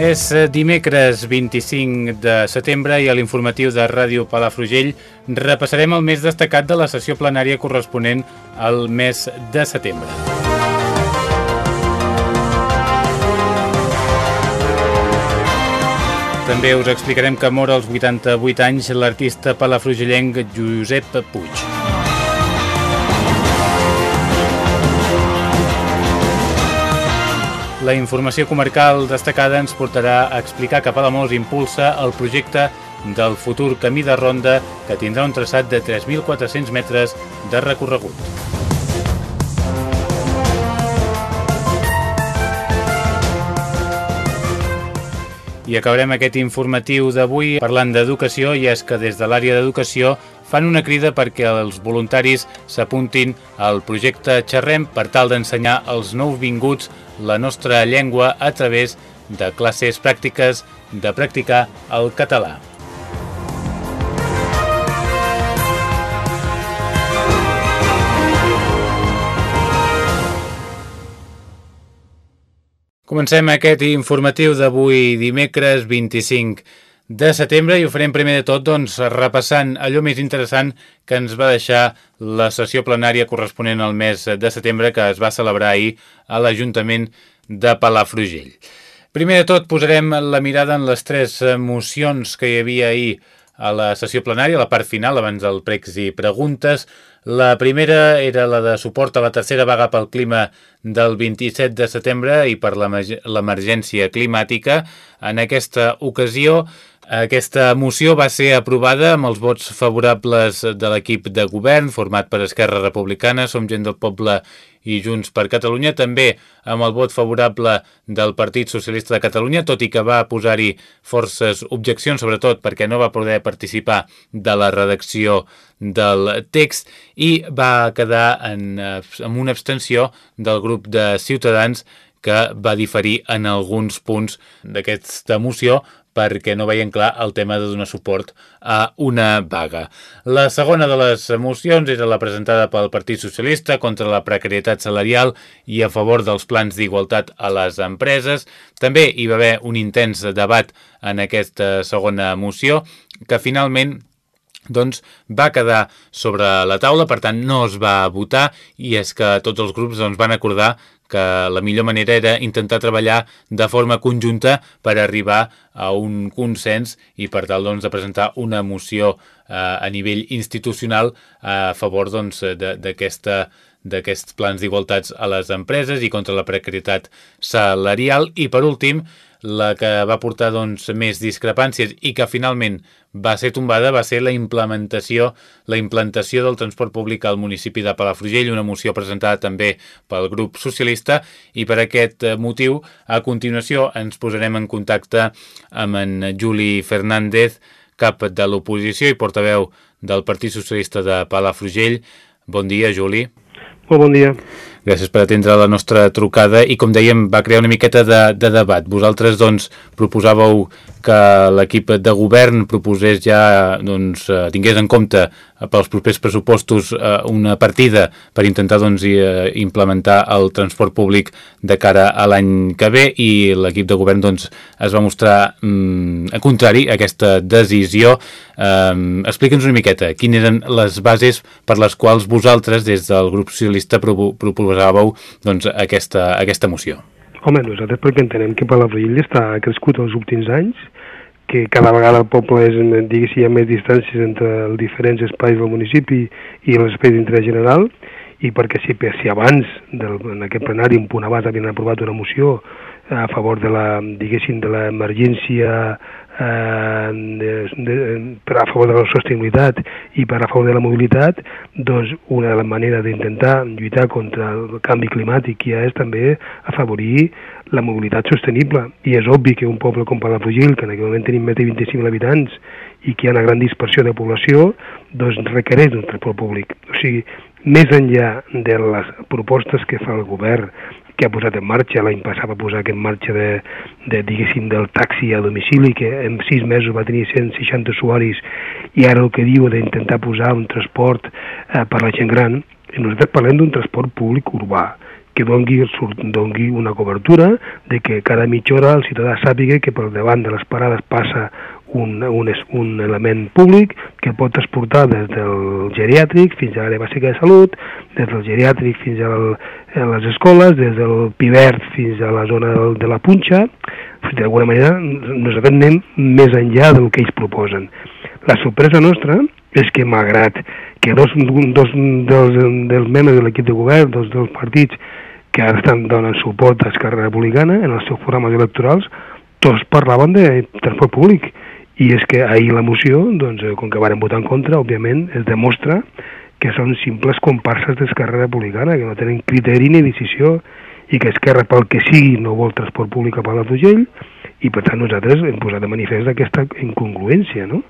És eh, dimecres 25 de setembre i a l'informatiu de Ràdio Palafrugell repassarem el més destacat de la sessió plenària corresponent al mes de setembre. També us explicarem que mor als 88 anys l'artista palafrugellenc Josep Puig. La informació comarcal destacada ens portarà a explicar que Palamós impulsa el projecte del futur camí de ronda que tindrà un traçat de 3.400 metres de recorregut. I acabarem aquest informatiu d'avui parlant d'educació i és que des de l'àrea d'educació fan una crida perquè els voluntaris s'apuntin al projecte Xerrem per tal d'ensenyar als nouvinguts la nostra llengua a través de classes pràctiques de practicar el català. Comencem aquest informatiu d'avui dimecres 25 de setembre i ho farem primer de tot doncs, repassant allò més interessant que ens va deixar la sessió plenària corresponent al mes de setembre que es va celebrar ahir a l'Ajuntament de Palafrugell. Primer de tot posarem la mirada en les tres mocions que hi havia ahir a la sessió plenària, la part final, abans del pregs i preguntes. La primera era la de suport a la tercera vaga pel clima del 27 de setembre i per l'emergència climàtica. En aquesta ocasió, aquesta moció va ser aprovada amb els vots favorables de l'equip de govern, format per Esquerra Republicana, Som Gent del Poble i Junts per Catalunya, també amb el vot favorable del Partit Socialista de Catalunya, tot i que va posar-hi forces objeccions, sobretot perquè no va poder participar de la redacció del text i va quedar en, en una abstenció del grup de Ciutadans que va diferir en alguns punts d'aquesta moció perquè no veien clar el tema de donar suport a una vaga. La segona de les mocions era la presentada pel Partit Socialista contra la precarietat salarial i a favor dels plans d'igualtat a les empreses. També hi va haver un intens debat en aquesta segona moció que finalment doncs va quedar sobre la taula, per tant no es va votar i és que tots els grups doncs, van acordar que la millor manera era intentar treballar de forma conjunta per arribar a un consens i per tal doncs, de presentar una moció eh, a nivell institucional a favor doncs, d'aquesta doncs, d'aquests plans d'igualtats a les empreses i contra la precarietat salarial. I per últim la que va portar doncs, més discrepàncies i que finalment va ser tombada va ser la implementació la implantació del transport públic al municipi de Palafrugell, una moció presentada també pel grup socialista i per aquest motiu a continuació ens posarem en contacte amb en Juli Fernández, cap de l'oposició i portaveu del Partit Socialista de Palafrugell. Bon dia, Juli. Molt bon dia. Gràcies per atendre la nostra trucada i, com dèiem, va crear una miqueta de, de debat. Vosaltres, doncs, proposàveu que l'equip de govern proposés ja, doncs, eh, tingués en compte eh, pels propers pressupostos eh, una partida per intentar, doncs, implementar el transport públic de cara a l'any que ve i l'equip de govern, doncs, es va mostrar mm, contrari a aquesta decisió. Um, Explica'ns una miqueta quines eren les bases per les quals vosaltres, des del grup socialista, proposeu proposàveu doncs, aquesta, aquesta moció? Home, nosaltres perquè entenem que Palafrugell està crescut els últims anys, que cada vegada el poble és, diguéssim, hi ha més distàncies entre els diferents espais del municipi i els espais d'interès general, i perquè si, si abans, del, en aquest plenari, un punt abans, havien aprovat una moció a favor de la, diguéssim, de l'emergència eh, de, per a favor de la sostenibilitat i per a favor de la mobilitat, doncs una de les maneres d'intentar lluitar contra el canvi climàtic ja és també afavorir la mobilitat sostenible. I és obvi que un poble com Palafrugell, que en aquell moment tenim més de 25.000 habitants i que hi ha una gran dispersió de població, doncs requereix un transport públic. O sigui, més enllà de les propostes que fa el govern que ha posat en marxa, l'any passat va posar en marxa de, de, diguéssim, del taxi a domicili, que en sis mesos va tenir 160 usuaris, i ara el que diu d'intentar posar un transport eh, per la gent gran, i nosaltres parlem d'un transport públic urbà, que dongui, dongui una cobertura de que cada mitja hora el ciutadà sàpiga que per davant de les parades passa un, un, un element públic que pot transportar des del geriàtric fins a l'àrea bàsica de salut, des del geriàtric fins a, el, a les escoles, des del Pivert fins a la zona de, de la Punxa, d'alguna manera nosaltres anem més enllà del que ells proposen. La sorpresa nostra és que malgrat que dos, dos dels, dels membres de l'equip de govern, dos dels partits que ara estan donant suport a Esquerra Republicana en els seus programes electorals, tots parlaven de transport públic i és que ahir la moció, doncs, eh, com que varen votar en contra, òbviament, es demostra que són simples comparses d'Esquerra Republicana, que no tenen criteri ni decisió, i que Esquerra, pel que sigui, no vol transport públic a Palafrugell, i per tant nosaltres hem posat de manifest aquesta incongruència, no?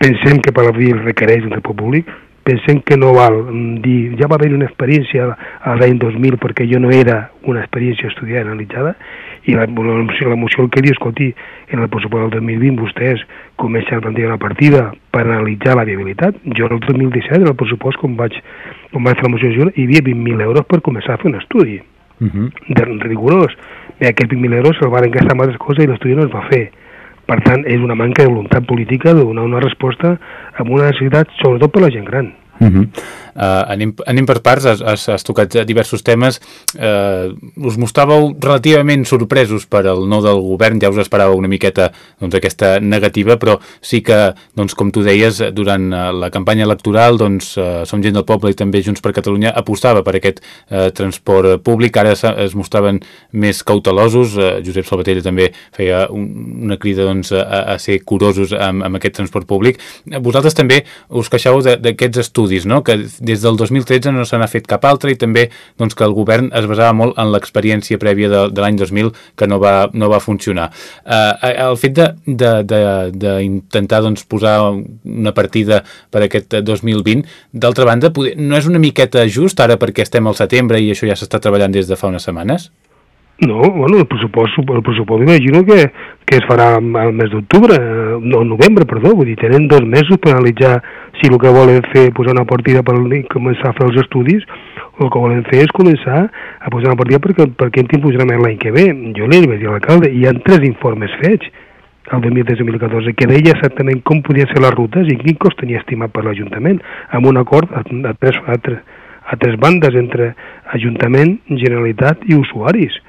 Pensem que Palafrugell requereix un transport públic, pensem que no val dir, ja va haver una experiència a l'any 2000 perquè jo no era una experiència estudiada analitzada i la, la, la moció el que diu, escolti, en el pressupost del 2020 vostès comencen a plantejar una partida per analitzar la viabilitat. Jo en el 2017, en el pressupost, quan vaig, quan vaig fer la moció, hi havia 20.000 euros per començar a fer un estudi uh -huh. de rigorós. Bé, aquests 20.000 euros se'l van gastar amb altres coses i l'estudi no es va fer. Per tant, és una manca de voluntat política de donar una resposta amb una necessitat, sobretot per la gent gran. Uh -huh. Uh, anem, anem per parts, has, has, has tocat diversos temes. Uh, us mostràveu relativament sorpresos per el no del govern, ja us esperava una miqueta doncs, aquesta negativa, però sí que, doncs, com tu deies, durant uh, la campanya electoral, doncs, uh, Som gent del poble i també Junts per Catalunya apostava per aquest uh, transport públic, ara es mostraven més cautelosos, uh, Josep Salvatella també feia un, una crida doncs, a, a ser curosos amb, amb aquest transport públic. Vosaltres també us queixeu d'aquests estudis, no? que des del 2013 no se n'ha fet cap altre i també doncs, que el govern es basava molt en l'experiència prèvia de, de l'any 2000 que no va, no va funcionar. Eh, el fet d'intentar doncs, posar una partida per aquest 2020, d'altra banda, poder, no és una miqueta just ara perquè estem al setembre i això ja s'està treballant des de fa unes setmanes? No, bueno, el pressupost, el pressupost imagino que, que es farà al mes d'octubre, eh, no, novembre, perdó, vull dir, tenen dos mesos per analitzar si el que volen fer posar una partida per començar a fer els estudis, o el que volen fer és començar a posar una partida perquè, perquè en funcionament l'any que ve. Jo li vaig dir a l'alcalde, hi ha tres informes fets el 2013-2014, que deia exactament com podien ser les rutes i quin cost tenia estimat per l'Ajuntament, amb un acord a, a, tres, a, tres, a tres bandes entre Ajuntament, Generalitat i usuaris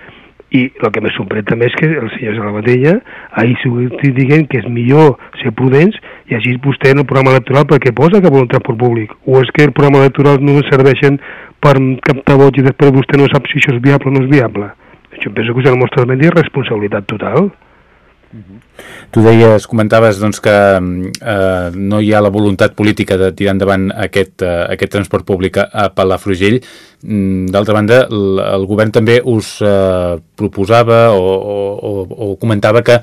i el que me sorprèn també és que el senyor Salvatella ahir estic dient que és millor ser prudents i així vostè en el programa electoral perquè posa que vol un transport públic. O és que el programa electoral no serveixen per captar vots i després vostè no sap si això és viable o no és viable? Això penso que és una mostra de responsabilitat total Tu deies, comentaves doncs, que eh, no hi ha la voluntat política de tirar endavant aquest, eh, aquest transport públic a Palafrugell. Mm, d'altra banda, el, el govern també us eh, proposava o, o, o comentava que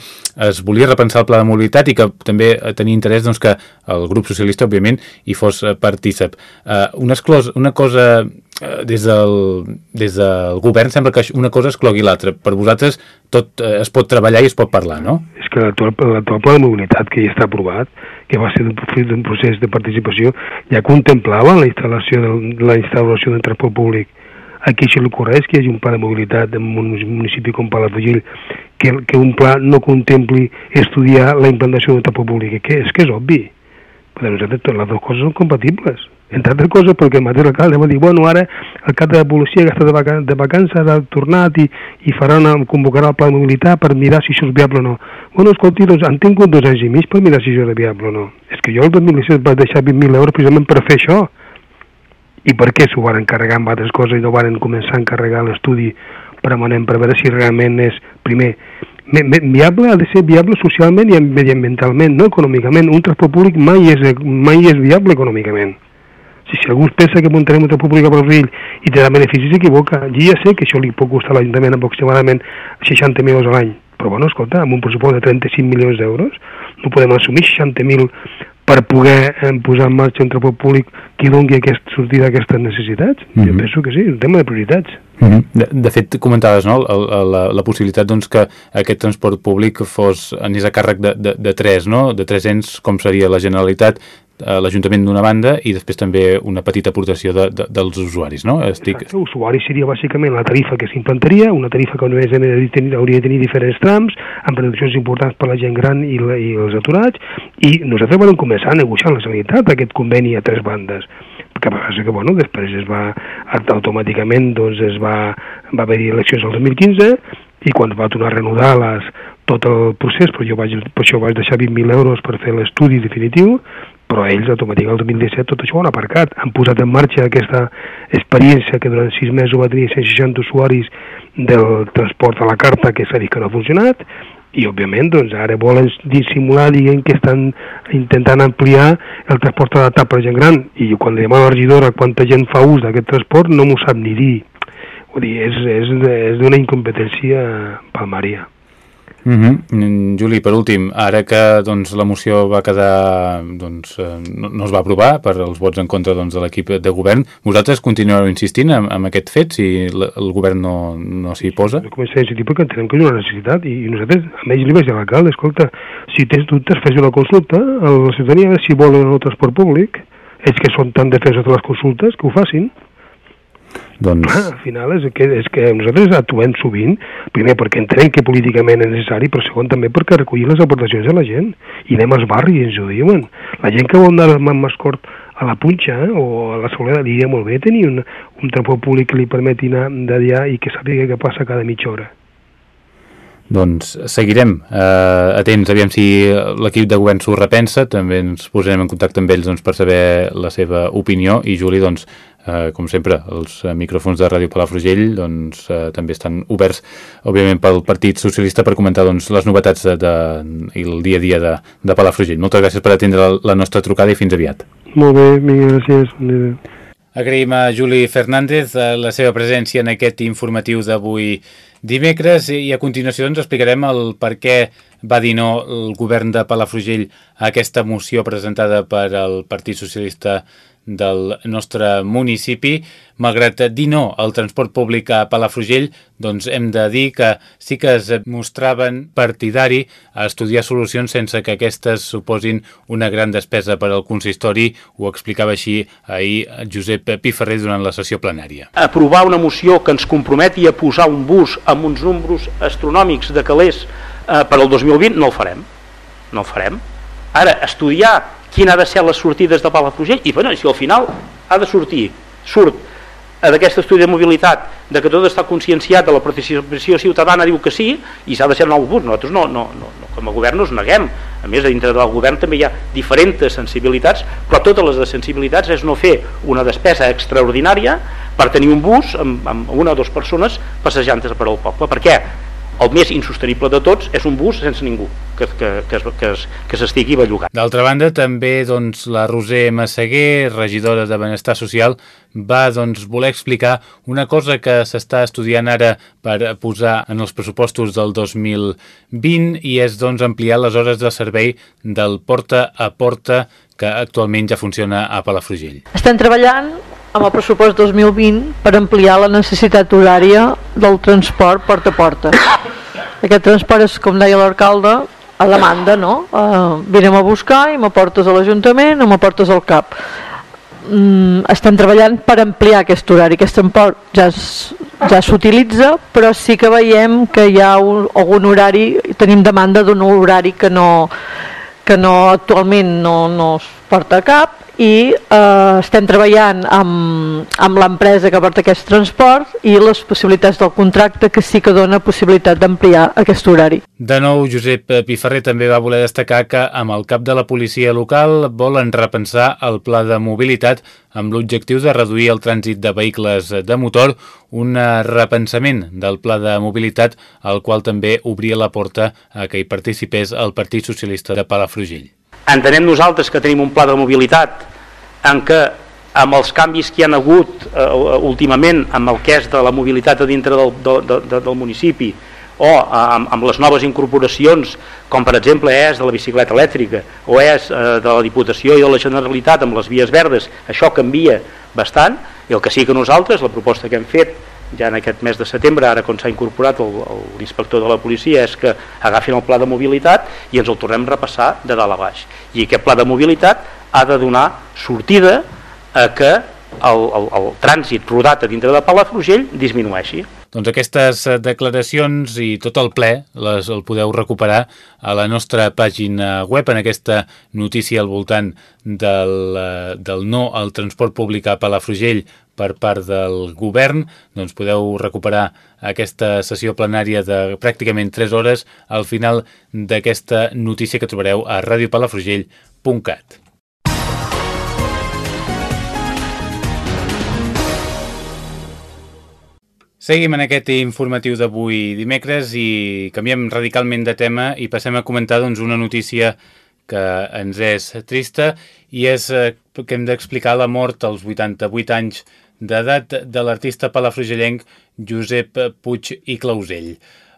es volia repensar el pla de mobilitat i que també tenia interès doncs, que el grup socialista, òbviament, hi fos partícip. Eh, una, esclos, una cosa Eh, des del, des del govern sembla que una cosa exclogui l'altra. Per vosaltres tot eh, es pot treballar i es pot parlar, no? És que l'actual pla de mobilitat que ja està aprovat, que va ser d'un procés de participació, ja contemplava la instal·lació de, la instal·lació d'un transport públic. Aquí això l'ocorre és que hi hagi un pla de mobilitat en un municipi com Palafrugell que, que un pla no contempli estudiar la implantació d'un transport públic, que és que és obvi. Però nosaltres les dues coses són compatibles entre altres coses perquè el mateix alcalde va dir, bueno, ara el cap de policia que està de, vacan de vacances ha tornat i, i farà una, convocarà el pla de mobilitat per mirar si això és viable o no. Bueno, escolti, doncs han tingut dos anys i mig per mirar si això és viable o no. És que jo el 2017 vaig deixar 20.000 euros precisament per fer això. I per què s'ho van encarregar amb altres coses i no van començar a encarregar l'estudi permanent per veure si realment és, primer, viable ha de ser viable socialment i mediambientalment, no econòmicament. Un transport públic mai és, mai és viable econòmicament. Si, si algú pensa que muntarem un transport públic a Palafrugell i té beneficis, s'equivoca. Jo ja sé que això li pot costar a l'Ajuntament aproximadament 60.000 euros a l'any, però bueno, escolta, amb un pressupost de 35 milions d'euros no podem assumir 60.000 per poder eh, posar en marxa un transport públic que doni aquest, sortida a aquestes necessitats. Mm -hmm. Jo mhm. penso que sí, un tema de prioritats. Mm -hmm. de, de fet, comentaves no, la, la, la possibilitat doncs, que aquest transport públic fos anés a càrrec de, de, de tres, no? de tres ens, com seria la Generalitat, l'Ajuntament d'una banda i després també una petita aportació de, de, dels usuaris, no? Estic... Exacte, usuari seria bàsicament la tarifa que s'implantaria, una tarifa que a més hauria de tenir diferents trams, amb reduccions importants per la gent gran i, la, i els aturats, i nosaltres vam començar a negociar la Generalitat aquest conveni a tres bandes que passa que bueno, després es va automàticament doncs es va, va haver-hi eleccions el 2015 i quan va tornar a renodar les, tot el procés, però jo vaig, per això vaig deixar 20.000 euros per fer l'estudi definitiu, però ells automàticament el 2017 tot això ho han aparcat, han posat en marxa aquesta experiència que durant sis mesos va tenir 160 usuaris del transport a la carta que s'ha dit que no ha funcionat i òbviament doncs, ara volen dissimular diguem que estan intentant ampliar el transport adaptat per gent gran. I quan li demano a la regidora quanta gent fa ús d'aquest transport no m'ho sap ni dir. Vull dir, és, és, és d'una incompetència palmaria Uh -huh. Juli, per últim, ara que doncs, la moció va quedar doncs, eh, no, no es va aprovar per els vots en contra doncs, de l'equip de govern, vosaltres continueu insistint en, en aquest fet si el govern no, no s'hi posa? No comencem a insistir perquè entenem que és una necessitat i, i nosaltres, a més li vaig dir a l'alcalde, escolta, si tens dubtes fes una consulta a la ciutadania si volen el transport públic, ells que són tan defensos de les consultes, que ho facin. Doncs... Ah, al final és que, és que nosaltres actuem sovint, primer perquè entenem que políticament és necessari, però segon també perquè recollim les aportacions de la gent. I anem als barris i ens ho diuen. La gent que vol anar al Mascort a la Punxa eh, o a la Soleda diria molt bé tenir un, un transport públic que li permeti anar d'allà i que sàpiga què passa cada mitja hora. Doncs seguirem eh, atents, aviam si l'equip de govern s'ho repensa, també ens posarem en contacte amb ells doncs, per saber la seva opinió i Juli, doncs, eh, com sempre, els micròfons de Ràdio Palafrugell doncs, eh, també estan oberts, òbviament, pel Partit Socialista per comentar doncs, les novetats de, de, i el dia a dia de, de Palafrugell. Moltes gràcies per atendre la, la nostra trucada i fins aviat. Molt bé, vinga, gràcies. Agraïm a Juli Fernández eh, la seva presència en aquest informatiu d'avui dimecres i a continuació ens explicarem el per què va dir no el govern de Palafrugell a aquesta moció presentada per al Partit Socialista del nostre municipi. Malgrat dir no al transport públic a Palafrugell, doncs hem de dir que sí que es mostraven partidari a estudiar solucions sense que aquestes suposin una gran despesa per al consistori, ho explicava així ahir Josep Piferrer durant la sessió plenària. Aprovar una moció que ens comprometi a posar un bus amb uns números astronòmics de calés eh, per al 2020 no el farem, no el farem. Ara, estudiar quina ha de ser les sortides de Palafrugell? I bueno, si al final ha de sortir surt d'aquest estudi de mobilitat de que tot està conscienciat de la participació ciutadana diu que sí i s'ha de ser nou bus. Nosaltres no, no, no, no, com a govern no es neguem. A més dintre del govern també hi ha diferents sensibilitats però totes les sensibilitats és no fer una despesa extraordinària per tenir un bus amb, amb una o dues persones passejant per al poble. Per què? El més insostenible de tots és un bus sense ningú que, que, que, que, que s'estigui bellugant. D'altra banda, també doncs, la Roser Massaguer, regidora de Benestar Social, va doncs, voler explicar una cosa que s'està estudiant ara per posar en els pressupostos del 2020 i és doncs, ampliar les hores de servei del porta a porta que actualment ja funciona a Palafrugell. Estem treballant amb el pressupost 2020 per ampliar la necessitat horària del transport porta a porta. Aquest transport és, com deia l'alcalde, a demanda, no? Uh, vinem a buscar i m'aportes a l'Ajuntament o m'aportes al CAP. Mm, estem treballant per ampliar aquest horari. Aquest transport ja ja s'utilitza, però sí que veiem que hi ha un, algun horari, tenim demanda d'un horari que no, que no actualment no, no, porta cap i eh, estem treballant amb, amb l'empresa que porta aquest transport i les possibilitats del contracte que sí que dona possibilitat d'ampliar aquest horari. De nou, Josep Piferrer també va voler destacar que amb el cap de la policia local volen repensar el pla de mobilitat amb l'objectiu de reduir el trànsit de vehicles de motor, un repensament del pla de mobilitat al qual també obria la porta a que hi participés el Partit Socialista de Palafrugell. Entenem nosaltres que tenim un pla de mobilitat en què amb els canvis que hi han hagut eh, últimament amb el que és de la mobilitat a dintre del, de, de, del municipi o amb, amb les noves incorporacions com per exemple és de la bicicleta elèctrica o és eh, de la Diputació i de la Generalitat amb les vies verdes, això canvia bastant i el que sí que nosaltres, la proposta que hem fet ja en aquest mes de setembre, ara quan s'ha incorporat l'inspector de la policia, és que agafin el pla de mobilitat i ens el tornem a repassar de dalt a baix. I aquest pla de mobilitat ha de donar sortida a que el, el, el trànsit rodat a dintre de Palafrugell disminueixi. Doncs aquestes eh, declaracions i tot el ple les el podeu recuperar a la nostra pàgina web en aquesta notícia al voltant del, eh, del no al transport públic a Palafrugell per part del govern, doncs podeu recuperar aquesta sessió plenària de pràcticament 3 hores al final d'aquesta notícia que trobareu a radiopalafrugell.cat. Seguim en aquest informatiu d'avui dimecres i canviem radicalment de tema i passem a comentar doncs, una notícia que ens és trista i és eh, que hem d'explicar la mort als 88 anys d'edat de l'artista palafrugellenc Josep Puig i Clausell.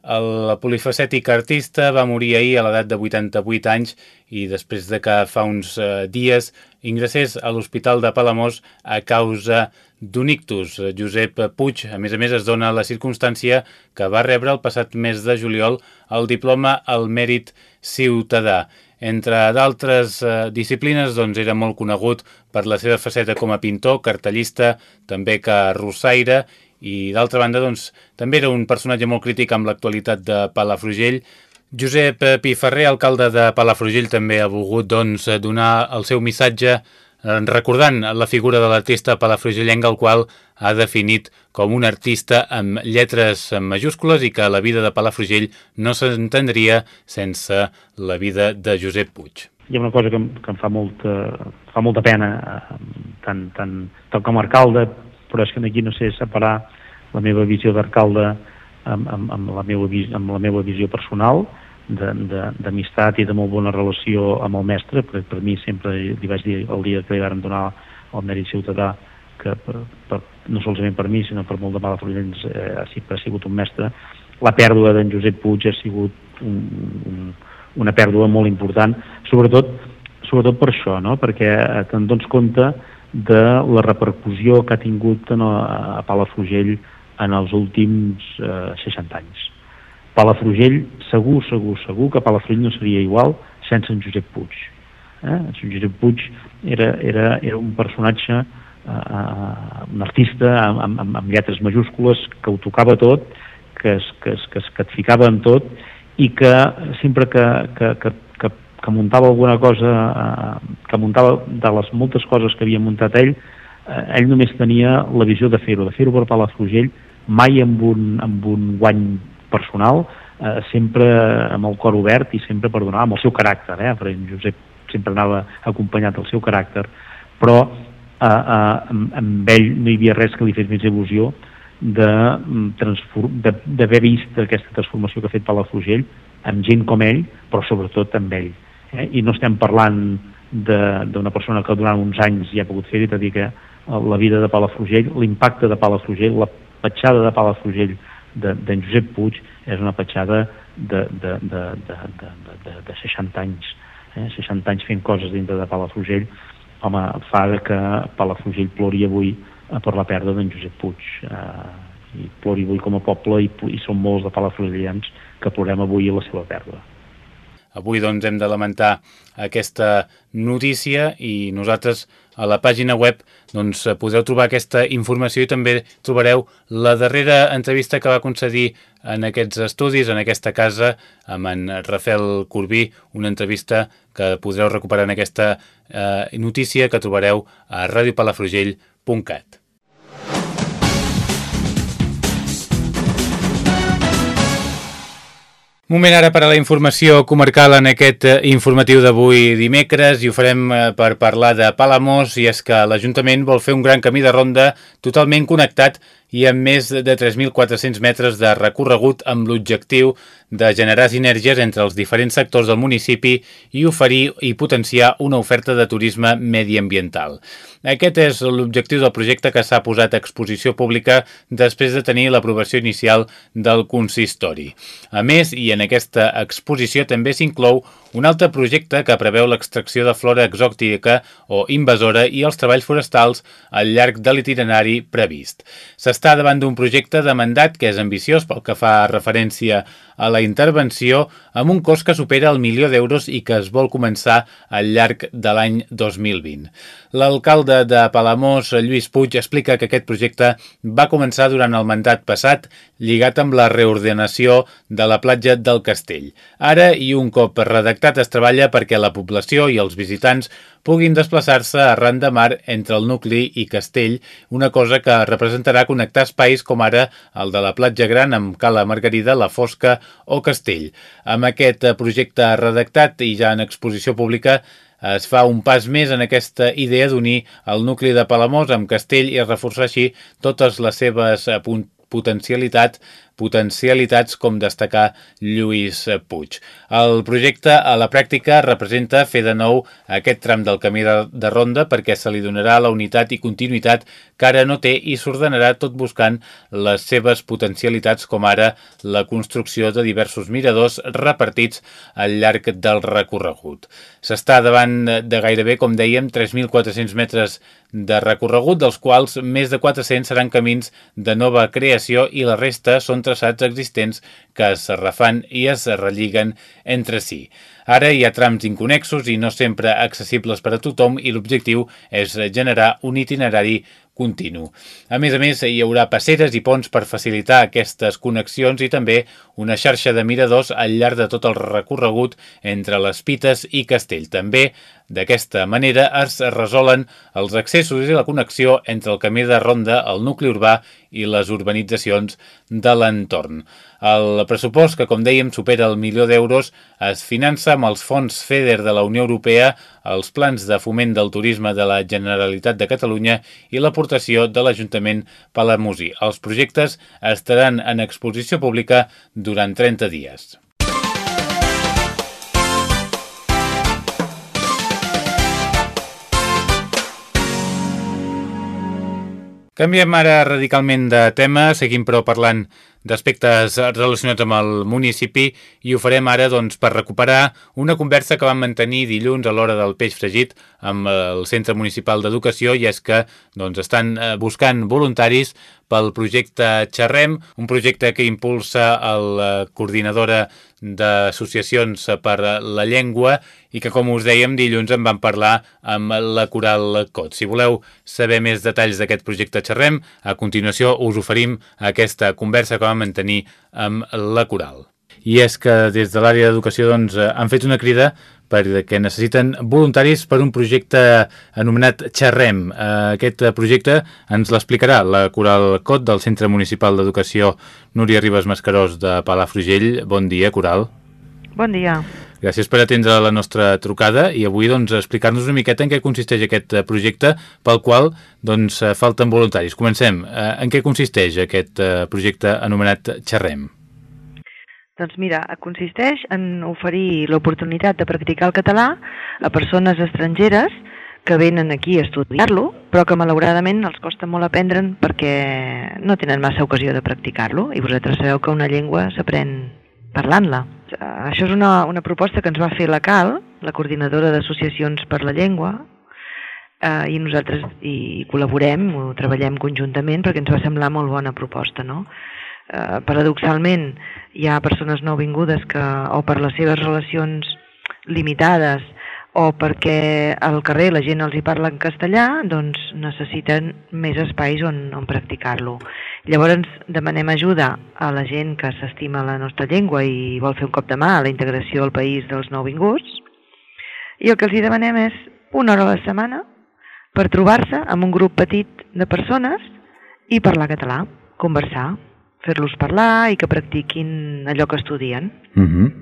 El polifacètic artista va morir ahir a l'edat de 88 anys i després de que fa uns eh, dies ingressés a l'Hospital de Palamós a causa d'un ictus. Josep Puig, a més a més, es dona la circumstància que va rebre el passat mes de juliol el diploma al mèrit ciutadà. Entre d'altres eh, disciplines, doncs, era molt conegut per la seva faceta com a pintor, cartellista, també que rossaire, i d'altra banda, doncs, també era un personatge molt crític amb l'actualitat de Palafrugell. Josep Piferrer, alcalde de Palafrugell, també ha volgut doncs, donar el seu missatge recordant la figura de l'artista palafrugellenc el qual ha definit com un artista amb lletres majúscules i que la vida de Palafrugell no s'entendria sense la vida de Josep Puig. Hi ha una cosa que, que em fa molta, fa molta pena, eh, tant, tant, tant com a alcalde, però és que aquí no sé separar la meva visió d'alcalde amb, amb, amb, la meva, amb la meva visió personal, d'amistat i de molt bona relació amb el mestre, perquè per mi sempre li vaig dir el dia que li van donar el mèrit ciutadà que per, per, no solament per mi, sinó per molt de malafrullents eh, ha, ha sigut un mestre. La pèrdua d'en Josep Puig ha sigut un, un, una pèrdua molt important, sobretot, sobretot per això, no? perquè eh, te'n dones compte de la repercussió que ha tingut en, a, a Palafrugell en els últims eh, 60 anys Palafrugell, segur, segur, segur que Palafrugell no seria igual sense en Josep Puig. Eh? En Josep Puig era, era, era un personatge, eh, eh, un artista amb, amb, amb lletres majúscules que ho tocava tot, que es, que, es, que, es, que et ficava en tot i que sempre que, que, que, que, que muntava alguna cosa, eh, que muntava de les moltes coses que havia muntat ell, eh, ell només tenia la visió de fer-ho, de fer-ho per Palafrugell, mai amb un, amb un guany personal, eh, sempre amb el cor obert i sempre per donar amb el seu caràcter, eh? perquè en Josep sempre anava acompanyat del seu caràcter, però eh, eh, amb ell no hi havia res que li fes més il·lusió mm, d'haver vist aquesta transformació que ha fet Palafrugell amb gent com ell, però sobretot amb ell. Eh? I no estem parlant d'una persona que durant uns anys ja ha pogut fer-hi, és a dir, que la vida de Palafrugell, l'impacte de Palafrugell, la petjada de Palafrugell d'en Josep Puig és una petjada de, de, de, de, de, de, de 60 anys. Eh? 60 anys fent coses dintre de Palafrugell, home, fa que Palafrugell plori avui eh, per la pèrdua d'en Josep Puig. Eh, I plori avui com a poble i, i són molts de palafrugellans que plorem avui la seva pèrdua. Avui doncs hem de lamentar aquesta notícia i nosaltres a la pàgina web doncs, podreu trobar aquesta informació i també trobareu la darrera entrevista que va concedir en aquests estudis, en aquesta casa, amb en Rafael Corbí, una entrevista que podreu recuperar en aquesta eh, notícia que trobareu a radiopalafrugell.cat. Moment ara per a la informació comarcal en aquest eh, informatiu d'avui dimecres i ho farem eh, per parlar de Palamós i és que l'Ajuntament vol fer un gran camí de ronda totalment connectat i amb més de 3.400 metres de recorregut amb l'objectiu de generar sinergies entre els diferents sectors del municipi i oferir i potenciar una oferta de turisme mediambiental. Aquest és l'objectiu del projecte que s'ha posat a exposició pública després de tenir l'aprovació inicial del consistori. A més, i en aquesta exposició també s'inclou un altre projecte que preveu l'extracció de flora exòtica o invasora i els treballs forestals al llarg de l'itinerari previst. S'està davant d'un projecte de mandat que és ambiciós pel que fa referència a la intervenció amb un cost que supera el milió d'euros i que es vol començar al llarg de l'any 2020. L'alcalde de Palamós, Lluís Puig, explica que aquest projecte va començar durant el mandat passat, lligat amb la reordenació de la platja del Castell. Ara, i un cop redactat, es treballa perquè la població i els visitants puguin desplaçar-se arran de mar entre el nucli i Castell, una cosa que representarà connectar espais com ara el de la platja gran amb Cala Margarida, La Fosca o Castell. Amb aquest projecte redactat i ja en exposició pública es fa un pas més en aquesta idea d'unir el nucli de Palamós amb Castell i reforçar així totes les seves potencialitats potencialitats com destacar Lluís Puig. El projecte a la pràctica representa fer de nou aquest tram del camí de, de ronda perquè se li donarà la unitat i continuïtat que ara no té i s'ordenarà tot buscant les seves potencialitats com ara la construcció de diversos miradors repartits al llarg del recorregut. S'està davant de gairebé, com dèiem, 3.400 metres de recorregut, dels quals més de 400 seran camins de nova creació i la resta són traçats existents que es refan i es relliguen entre si. Ara hi ha trams inconexos i no sempre accessibles per a tothom i l'objectiu és generar un itinerari continu. A més a més, hi haurà passeres i ponts per facilitar aquestes connexions i també una xarxa de miradors al llarg de tot el recorregut entre les Pites i Castell. També D'aquesta manera es resolen els accessos i la connexió entre el camí de ronda, el nucli urbà i les urbanitzacions de l'entorn. El pressupost, que com dèiem supera el milió d'euros, es finança amb els fons FEDER de la Unió Europea, els plans de foment del turisme de la Generalitat de Catalunya i l'aportació de l'Ajuntament Palamosí. Els projectes estaran en exposició pública durant 30 dies. Canviem ara radicalment de tema, seguim però parlant d'aspectes relacionats amb el municipi i ho farem ara doncs, per recuperar una conversa que vam mantenir dilluns a l'hora del peix fregit amb el Centre Municipal d'Educació i és que doncs, estan eh, buscant voluntaris pel projecte Xerrem, un projecte que impulsa la coordinadora d'associacions per la llengua i que, com us dèiem, dilluns en vam parlar amb la Coral Cot. Si voleu saber més detalls d'aquest projecte Xerrem, a continuació us oferim aquesta conversa que vam mantenir amb la Coral. I és que des de l'àrea d'educació doncs, han fet una crida perquè necessiten voluntaris per un projecte anomenat Xerrem. Eh, aquest projecte ens l'explicarà la Coral Cot del Centre Municipal d'Educació Núria Ribes Mascarós de Palafrugell. Bon dia, Coral. Bon dia. Gràcies per atendre la nostra trucada i avui doncs, explicar-nos una miqueta en què consisteix aquest projecte pel qual doncs, falten voluntaris. Comencem. Eh, en què consisteix aquest projecte anomenat Xerrem? Doncs mira, consisteix en oferir l'oportunitat de practicar el català a persones estrangeres que venen aquí a estudiar-lo, però que malauradament els costa molt aprendre'n perquè no tenen massa ocasió de practicar-lo i vosaltres sabeu que una llengua s'aprèn parlant-la. Això és una, una proposta que ens va fer la CAL, la coordinadora d'associacions per la llengua, eh, i nosaltres hi col·laborem, ho treballem conjuntament perquè ens va semblar molt bona proposta, no? eh, paradoxalment hi ha persones nouvingudes que o per les seves relacions limitades o perquè al carrer la gent els hi parla en castellà, doncs necessiten més espais on, on practicar-lo. Llavors demanem ajuda a la gent que s'estima la nostra llengua i vol fer un cop de mà a la integració al país dels nouvinguts i el que els hi demanem és una hora a la setmana per trobar-se amb un grup petit de persones i parlar català, conversar, fer-los parlar i que practiquin allò que estudien. Uh -huh.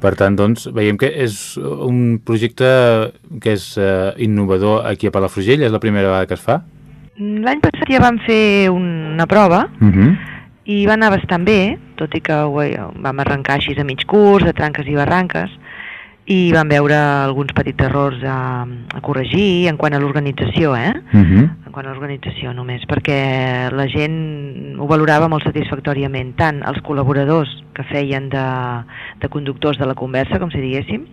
Per tant, doncs, veiem que és un projecte que és uh, innovador aquí a Palafrugell, és la primera vegada que es fa? L'any passat ja vam fer una prova uh -huh. i va anar bastant bé, tot i que ho, vam arrencar així a mig curs, de tranques i barranques, i vam veure alguns petits errors a, a corregir en quant a l'organització, eh? Uh -huh. En quant a l'organització només, perquè la gent ho valorava molt satisfactòriament, tant els col·laboradors que feien de, de conductors de la conversa, com si diguéssim,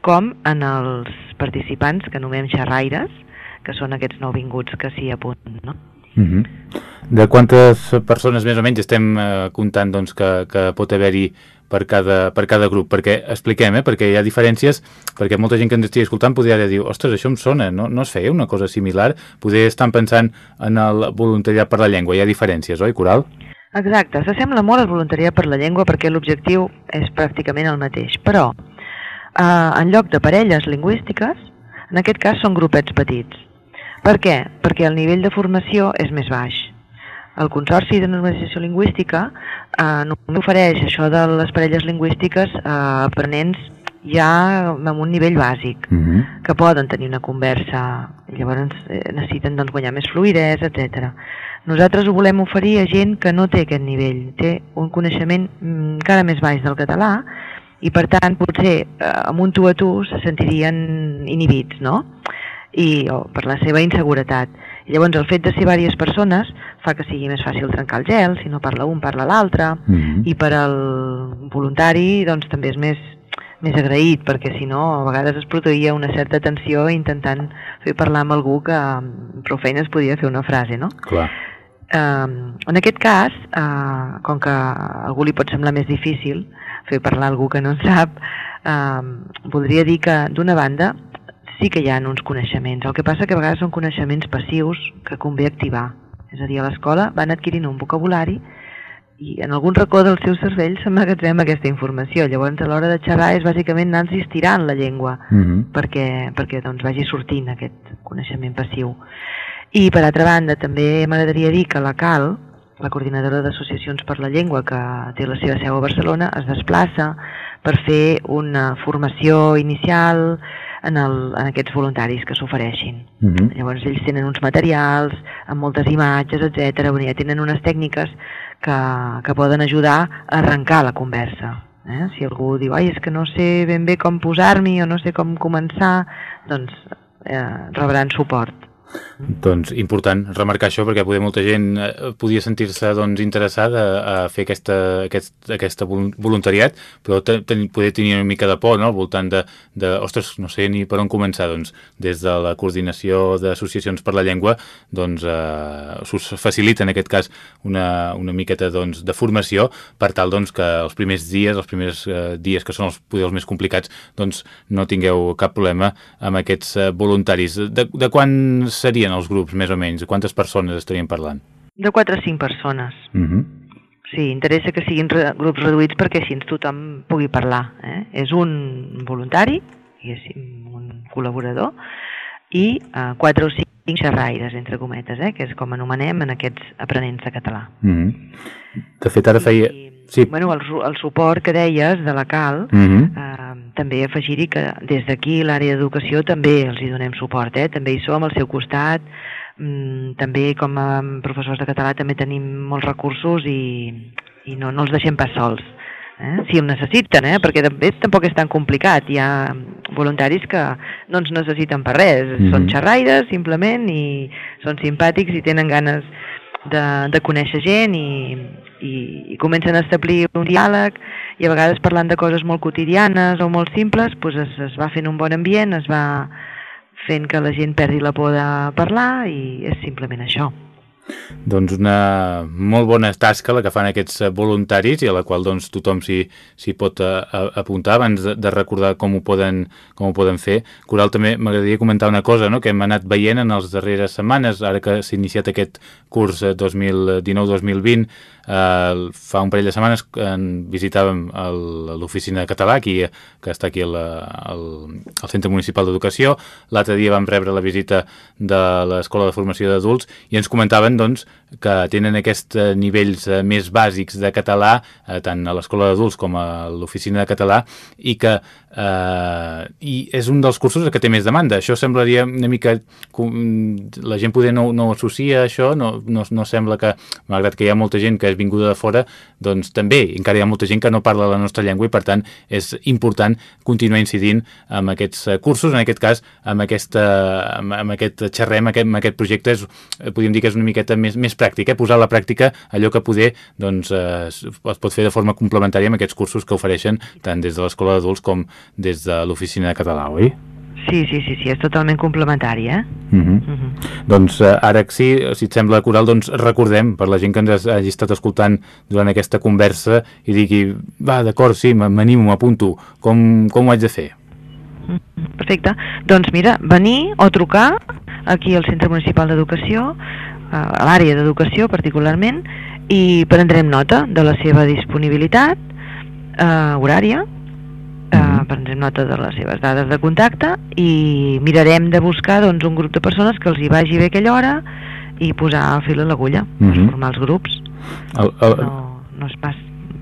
com en els participants que anomenem xerraires, que són aquests nouvinguts que s'hi apunten, no? Uh -huh. De quantes persones més o menys estem eh, comptant doncs, que, que pot haver-hi per cada, per cada grup, perquè expliquem, eh, perquè hi ha diferències, perquè molta gent que ens estigui escoltant podria dir, ostres, això em sona, no, no es feia una cosa similar? Poder estar pensant en el voluntariat per la llengua, hi ha diferències, oi, Coral? Exacte, s'assembla molt al voluntariat per la llengua perquè l'objectiu és pràcticament el mateix, però eh, en lloc de parelles lingüístiques, en aquest cas són grupets petits. Per què? Perquè el nivell de formació és més baix. El Consorci de Normalització Lingüística eh, només ofereix això de les parelles lingüístiques a eh, aprenents ja amb un nivell bàsic, uh mhm. -huh. que poden tenir una conversa, llavors eh, necessiten doncs, guanyar més fluidesa, etc. Nosaltres ho volem oferir a gent que no té aquest nivell, té un coneixement mm, encara més baix del català i per tant potser eh, amb un tu a tu se sentirien inhibits, no? I, o per la seva inseguretat. I llavors el fet de ser diverses persones fa que sigui més fàcil trencar el gel, si no parla un parla l'altre, mm -hmm. i per al voluntari doncs també és més, més agraït, perquè si no a vegades es produïa una certa tensió intentant fer parlar amb algú que amb prou feina es podia fer una frase, no? Clar. Uh, en aquest cas, uh, com que a algú li pot semblar més difícil fer parlar algú que no en sap, uh, voldria dir que, d'una banda, sí que hi ha uns coneixements. El que passa que a vegades són coneixements passius que convé activar. És a dir, a l'escola van adquirint un vocabulari i en algun racó del seu cervell s'emmagatzem aquesta informació. Llavors, a l'hora de xerrar és bàsicament anar-nos estirant la llengua uh mhm. -huh. perquè, perquè doncs, vagi sortint aquest coneixement passiu. I, per altra banda, també m'agradaria dir que la CAL, la coordinadora d'associacions per la llengua que té la seva seu a Barcelona, es desplaça per fer una formació inicial en, el, en aquests voluntaris que s'ofereixin. Uh mhm. -huh. Llavors ells tenen uns materials amb moltes imatges, etc. Ja tenen unes tècniques que, que poden ajudar a arrencar la conversa. Eh? Si algú diu, ai, és que no sé ben bé com posar-m'hi o no sé com començar, doncs eh, rebran suport. Doncs important remarcar això perquè poder molta gent eh, podia sentir-se doncs, interessada a fer aquesta, aquest, aquesta voluntariat però ten, poder tenir una mica de por no? al voltant de, de, ostres, no sé ni per on començar doncs, des de la coordinació d'associacions per la llengua doncs eh, us facilita en aquest cas una, una miqueta doncs, de formació per tal doncs, que els primers dies els primers eh, dies que són els, poder, els més complicats doncs no tingueu cap problema amb aquests eh, voluntaris de, de quants serien els grups, més o menys? Quantes persones estaríem parlant? De 4 o 5 persones. Uh mhm. -huh. Sí, interessa que siguin re grups reduïts perquè així tothom pugui parlar. Eh? És un voluntari, un col·laborador, i uh, 4 o 5 xerraires, entre cometes, eh? que és com anomenem en aquests aprenents de català. Mhm. -huh. De fet, ara feia... I, sí. bueno, el, el suport que deies de la CAL, mhm. -huh. eh, també afegir-hi que des d'aquí l'àrea d'educació també els hi donem suport, eh? també hi som al seu costat, mm, també com a professors de català també tenim molts recursos i, i no, no els deixem pas sols. Eh? Si em necessiten, eh? perquè també tampoc és tan complicat. Hi ha voluntaris que no ens necessiten per res, mm -hmm. són xerraires simplement i són simpàtics i tenen ganes de, de conèixer gent i, i, i comencen a establir un diàleg i a vegades parlant de coses molt quotidianes o molt simples doncs es, es va fent un bon ambient, es va fent que la gent perdi la por de parlar i és simplement això. Doncs una molt bona tasca la que fan aquests eh, voluntaris i a la qual doncs, tothom s'hi pot a, eh, a, apuntar abans de, de recordar com ho, poden, com ho poden fer. Coral, també m'agradaria comentar una cosa no? que hem anat veient en les darreres setmanes, ara que s'ha iniciat aquest curs 2019-2020, eh, fa un parell de setmanes en visitàvem l'oficina de català, aquí, que està aquí al, al, al Centre Municipal d'Educació. L'altre dia vam rebre la visita de l'Escola de Formació d'Adults i ens comentaven doncs, que tenen aquests eh, nivells eh, més bàsics de català, eh, tant a l'Escola d'Adults com a l'Oficina de Català, i que eh, i és un dels cursos que té més demanda. Això semblaria una mica... La gent poder no, no associa això, no, no, no sembla que, malgrat que hi ha molta gent que és vinguda de fora, doncs també encara hi ha molta gent que no parla la nostra llengua i per tant és important continuar incidint amb aquests cursos, en aquest cas amb, aquesta, amb, amb aquest xerrem, aquest, amb aquest projecte és, podríem dir que és una miqueta més, més pràctic, eh? posar a la pràctica allò que poder doncs, eh, es pot fer de forma complementària amb aquests cursos que ofereixen tant des de l'Escola d'Adults com des de l'Oficina de Català, oi? Sí, sí, sí, sí, és totalment complementari, eh? Uh -huh. Uh -huh. Doncs eh, ara sí, si et sembla, Coral, doncs recordem, per la gent que ens hagi estat escoltant durant aquesta conversa i digui, va, d'acord, sí, m'animo, m'apunto, com, com ho haig de fer? Perfecte. Doncs mira, venir o trucar aquí al Centre Municipal d'Educació a l'àrea d'educació particularment i prendrem nota de la seva disponibilitat eh, horària. Prendrem nota de les seves dades de contacte i mirarem de buscar doncs, un grup de persones que els hi vagi bé aquella hora i posar fil a l'agulla, uh -huh. formar els grups. El, el... No, no és pas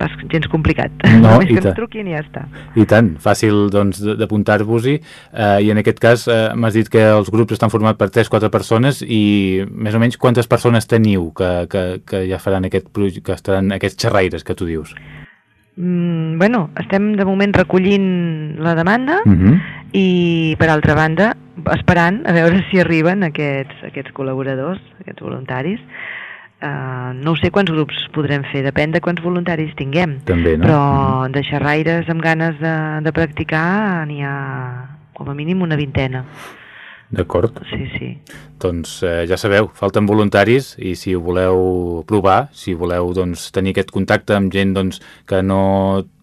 pas gens complicat. No, Només que ens truquin i ja està. I tant, fàcil doncs, d'apuntar-vos-hi. Eh, I en aquest cas eh, m'has dit que els grups estan formats per 3-4 persones i més o menys quantes persones teniu que, que, que ja faran aquest que estaran aquests xerraires que tu dius? Mm, bueno, estem de moment recollint la demanda uh mhm. -huh. i per altra banda esperant a veure si arriben aquests, aquests col·laboradors, aquests voluntaris Uh, no sé quants grups podrem fer, depèn de quants voluntaris tinguem. També, no? Però mm. de xerraires amb ganes de, de practicar n'hi ha com a mínim una vintena. D'acord. Sí, sí. Doncs eh, ja sabeu, falten voluntaris i si ho voleu provar, si voleu doncs, tenir aquest contacte amb gent doncs, que no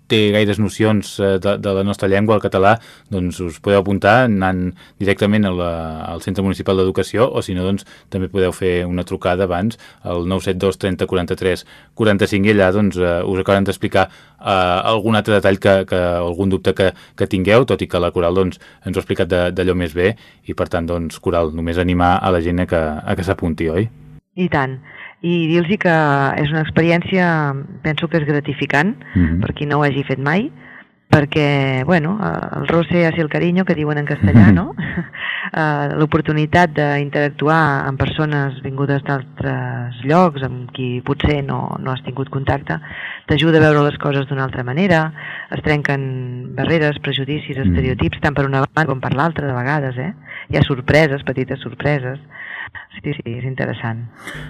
té gaires nocions eh, de, de la nostra llengua, el català, doncs us podeu apuntar anant directament a la, al Centre Municipal d'Educació o si no, doncs també podeu fer una trucada abans al 972 30 43 45 i allà doncs, eh, us acabaran d'explicar eh, algun altre detall que, que algun dubte que, que tingueu, tot i que la Coral doncs, ens ho ha explicat d'allò més bé i per tant, doncs, Coral, només animar a la gent a que, a que s'apunti, oi? I tant i dir-los que és una experiència, penso que és gratificant, mm -hmm. per qui no ho hagi fet mai, perquè, bueno, el roce hacia el cariño, que diuen en castellà, no? Eh, l'oportunitat d'interactuar amb persones vingudes d'altres llocs, amb qui potser no, no has tingut contacte, t'ajuda a veure les coses d'una altra manera, es trenquen barreres, prejudicis, mhm. estereotips, tant per una banda com per l'altra, de vegades, eh? Hi ha sorpreses, petites sorpreses, Sí, sí, és interessant.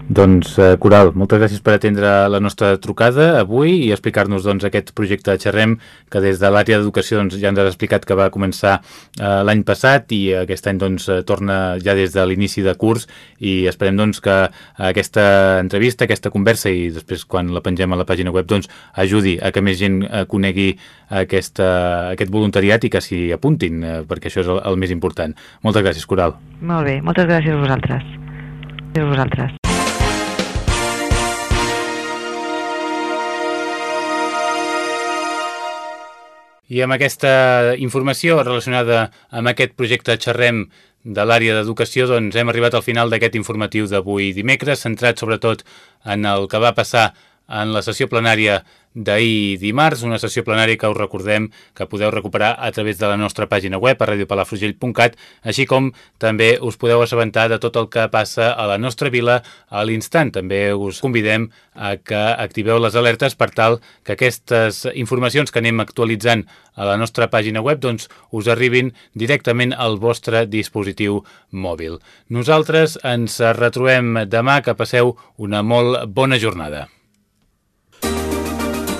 Doncs, eh, Coral, moltes gràcies per atendre la nostra trucada avui i explicar-nos doncs, aquest projecte de Xerrem que des de l'àrea d'educació doncs, ja ens has explicat que va començar eh, l'any passat i aquest any doncs, eh, torna ja des de l'inici de curs i esperem doncs, que aquesta entrevista, aquesta conversa i després quan la pengem a la pàgina web doncs, ajudi a que més gent conegui aquesta, aquest voluntariat i que s'hi apuntin, eh, perquè això és el, el més important. Moltes gràcies, Coral. Molt bé, moltes gràcies a vosaltres. Vosaltres. I amb aquesta informació relacionada amb aquest projecte Xerrem de l'àrea d'educació, doncs hem arribat al final d'aquest informatiu d'avui dimecres, centrat sobretot en el que va passar en la sessió plenària d'ahir dimarts, una sessió plenària que us recordem que podeu recuperar a través de la nostra pàgina web a radiopalafrugell.cat, així com també us podeu assabentar de tot el que passa a la nostra vila a l'instant. També us convidem a que activeu les alertes per tal que aquestes informacions que anem actualitzant a la nostra pàgina web doncs, us arribin directament al vostre dispositiu mòbil. Nosaltres ens retrobem demà, que passeu una molt bona jornada.